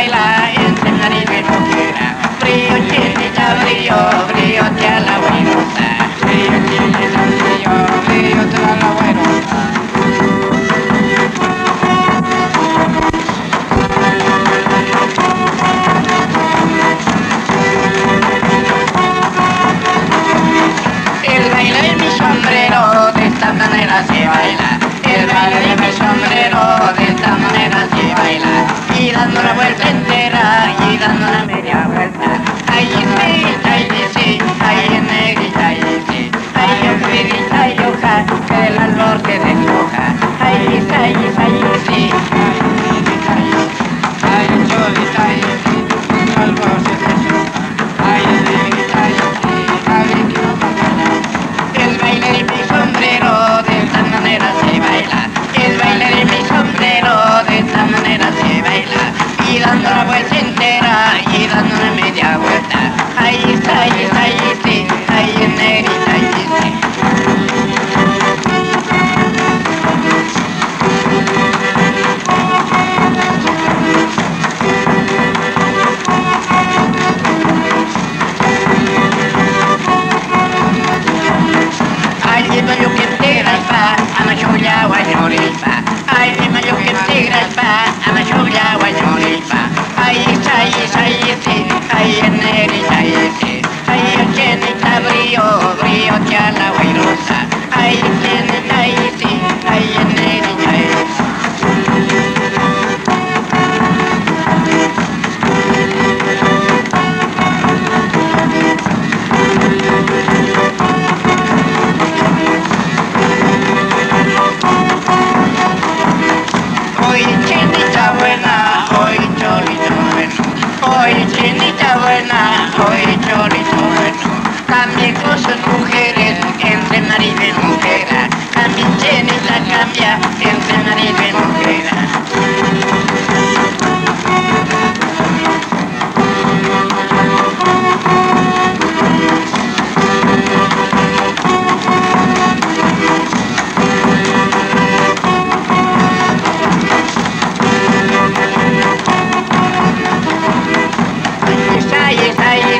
baila en Semana y Ventura. Frío chile, ya frío, frío, te la buena. Frío chile, frío, frío, te a la buena.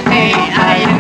Hey, I